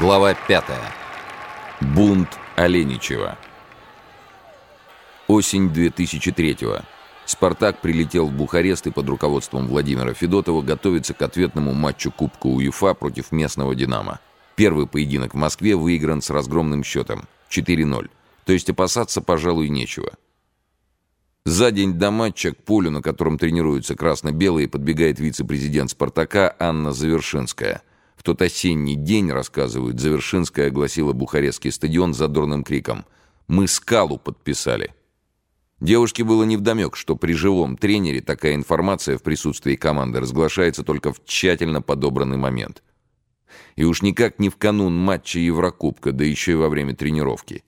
Глава 5. Бунт Оленичева. Осень 2003-го. «Спартак» прилетел в Бухарест и под руководством Владимира Федотова готовится к ответному матчу Кубка УЕФА против местного «Динамо». Первый поединок в Москве выигран с разгромным счетом 4-0. То есть опасаться, пожалуй, нечего. За день до матча к полю, на котором тренируются красно-белые, подбегает вице-президент «Спартака» Анна Завершинская – тот осенний день, рассказывают, Завершинская огласила Бухарестский стадион задорным криком «Мы скалу подписали». Девушке было невдомек, что при живом тренере такая информация в присутствии команды разглашается только в тщательно подобранный момент. И уж никак не в канун матча Еврокубка, да еще и во время тренировки.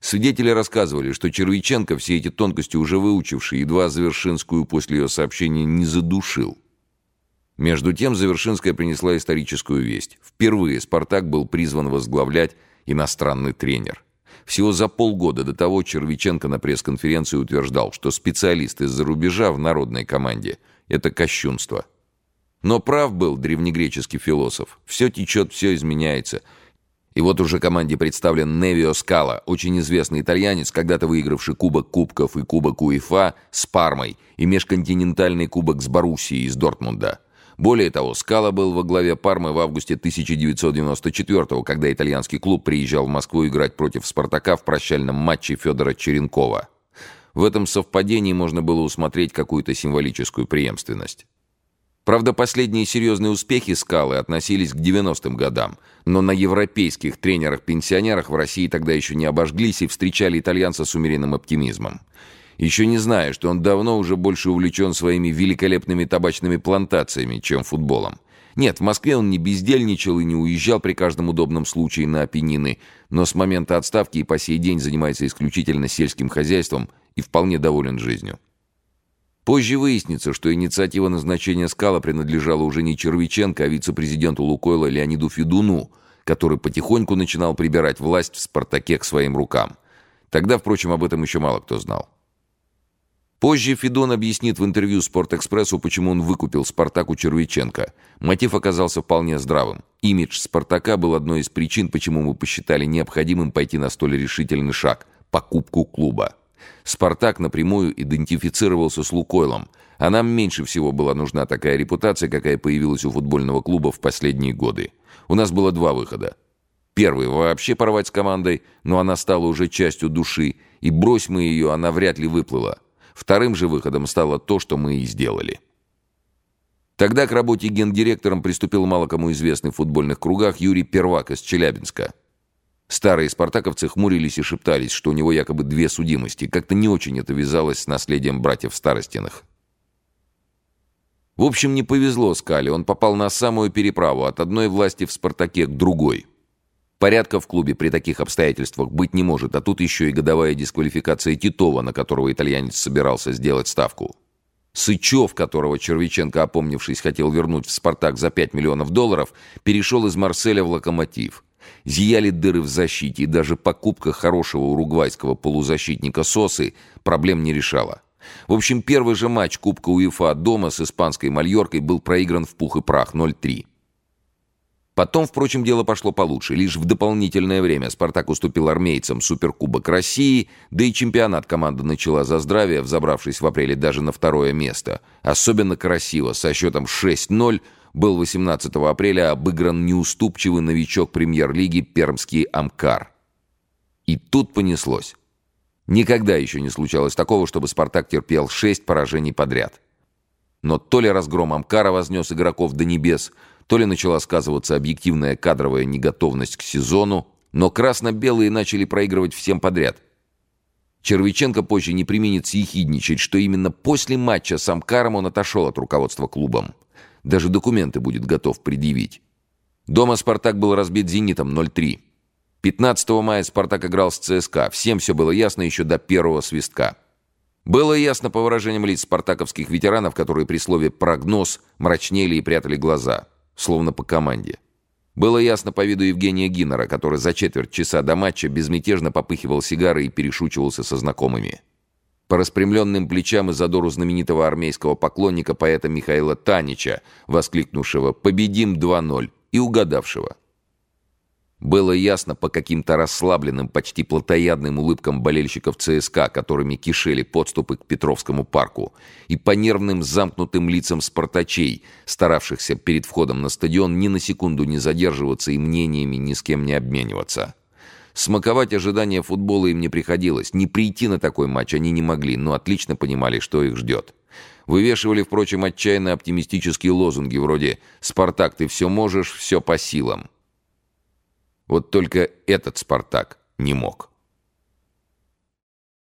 Свидетели рассказывали, что Червиченко, все эти тонкости уже выучивший, едва Завершинскую после ее сообщения не задушил. Между тем Завершинская принесла историческую весть. Впервые «Спартак» был призван возглавлять иностранный тренер. Всего за полгода до того Червиченко на пресс-конференции утверждал, что специалист из-за рубежа в народной команде – это кощунство. Но прав был древнегреческий философ. Все течет, все изменяется. И вот уже команде представлен Невио Скала, очень известный итальянец, когда-то выигравший Кубок Кубков и Кубок УЕФА с Пармой и межконтинентальный Кубок с Боруссией из Дортмунда. Более того, Скала был во главе Пармы в августе 1994 когда итальянский клуб приезжал в Москву играть против «Спартака» в прощальном матче Федора Черенкова. В этом совпадении можно было усмотреть какую-то символическую преемственность. Правда, последние серьезные успехи «Скалы» относились к 90-м годам, но на европейских тренерах-пенсионерах в России тогда еще не обожглись и встречали итальянца с умеренным оптимизмом еще не зная, что он давно уже больше увлечен своими великолепными табачными плантациями, чем футболом. Нет, в Москве он не бездельничал и не уезжал при каждом удобном случае на Апеннины, но с момента отставки и по сей день занимается исключительно сельским хозяйством и вполне доволен жизнью. Позже выяснится, что инициатива назначения скала принадлежала уже не Червиченко, а вице-президенту Лукойла Леониду Федуну, который потихоньку начинал прибирать власть в «Спартаке» к своим рукам. Тогда, впрочем, об этом еще мало кто знал. Позже Федон объяснит в интервью «Спортэкспрессу», почему он выкупил «Спартак» у Червиченко. Мотив оказался вполне здравым. Имидж «Спартака» был одной из причин, почему мы посчитали необходимым пойти на столь решительный шаг – покупку клуба. «Спартак» напрямую идентифицировался с «Лукойлом», а нам меньше всего была нужна такая репутация, какая появилась у футбольного клуба в последние годы. У нас было два выхода. Первый – вообще порвать с командой, но она стала уже частью души, и брось мы ее, она вряд ли выплыла. Вторым же выходом стало то, что мы и сделали. Тогда к работе гендиректором приступил мало кому известный в футбольных кругах Юрий Первак из Челябинска. Старые спартаковцы хмурились и шептались, что у него якобы две судимости. Как-то не очень это вязалось с наследием братьев Старостиных. В общем, не повезло Скале. Он попал на самую переправу от одной власти в «Спартаке» к другой – Порядка в клубе при таких обстоятельствах быть не может, а тут еще и годовая дисквалификация Титова, на которого итальянец собирался сделать ставку. Сычев, которого Червиченко, опомнившись, хотел вернуть в «Спартак» за 5 миллионов долларов, перешел из Марселя в «Локомотив». Зияли дыры в защите, и даже покупка хорошего уругвайского полузащитника Сосы проблем не решала. В общем, первый же матч Кубка УЕФА дома с испанской «Мальоркой» был проигран в пух и прах 0-3. Потом, впрочем, дело пошло получше. Лишь в дополнительное время «Спартак» уступил армейцам Суперкубок России, да и чемпионат команда начала за здравие, взобравшись в апреле даже на второе место. Особенно красиво, со счетом 6-0, был 18 апреля обыгран неуступчивый новичок премьер-лиги пермский «Амкар». И тут понеслось. Никогда еще не случалось такого, чтобы «Спартак» терпел шесть поражений подряд. Но то ли разгром Амкара вознес игроков до небес, то ли начала сказываться объективная кадровая неготовность к сезону, но красно-белые начали проигрывать всем подряд. Червиченко позже не применит съехидничать, что именно после матча с Амкаром он отошел от руководства клубом. Даже документы будет готов предъявить. Дома «Спартак» был разбит «Зенитом» 0-3. 15 мая «Спартак» играл с ЦСКА. Всем все было ясно еще до первого свистка. Было ясно по выражениям лиц спартаковских ветеранов, которые при слове «прогноз» мрачнели и прятали глаза, словно по команде. Было ясно по виду Евгения Гиннера, который за четверть часа до матча безмятежно попыхивал сигарой и перешучивался со знакомыми. По распрямленным плечам и задору знаменитого армейского поклонника поэта Михаила Танича, воскликнувшего «Победим 2-0» и угадавшего – Было ясно по каким-то расслабленным, почти плотоядным улыбкам болельщиков ЦСКА, которыми кишели подступы к Петровскому парку, и по нервным замкнутым лицам спартачей, старавшихся перед входом на стадион ни на секунду не задерживаться и мнениями ни с кем не обмениваться. Смаковать ожидания футбола им не приходилось. Не прийти на такой матч они не могли, но отлично понимали, что их ждет. Вывешивали, впрочем, отчаянно оптимистические лозунги вроде «Спартак, ты все можешь, все по силам». Вот только этот «Спартак» не мог.